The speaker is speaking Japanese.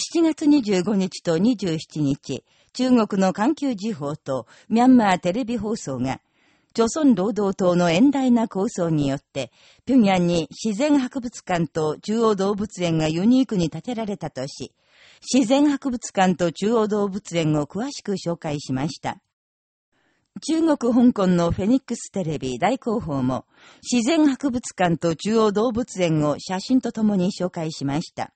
7月25日と27日、中国の環球時報とミャンマーテレビ放送が、朝鮮労働党の遠大な構想によって、平壌に自然博物館と中央動物園がユニークに建てられたとし、自然博物館と中央動物園を詳しく紹介しました。中国香港のフェニックステレビ大広報も、自然博物館と中央動物園を写真とともに紹介しました。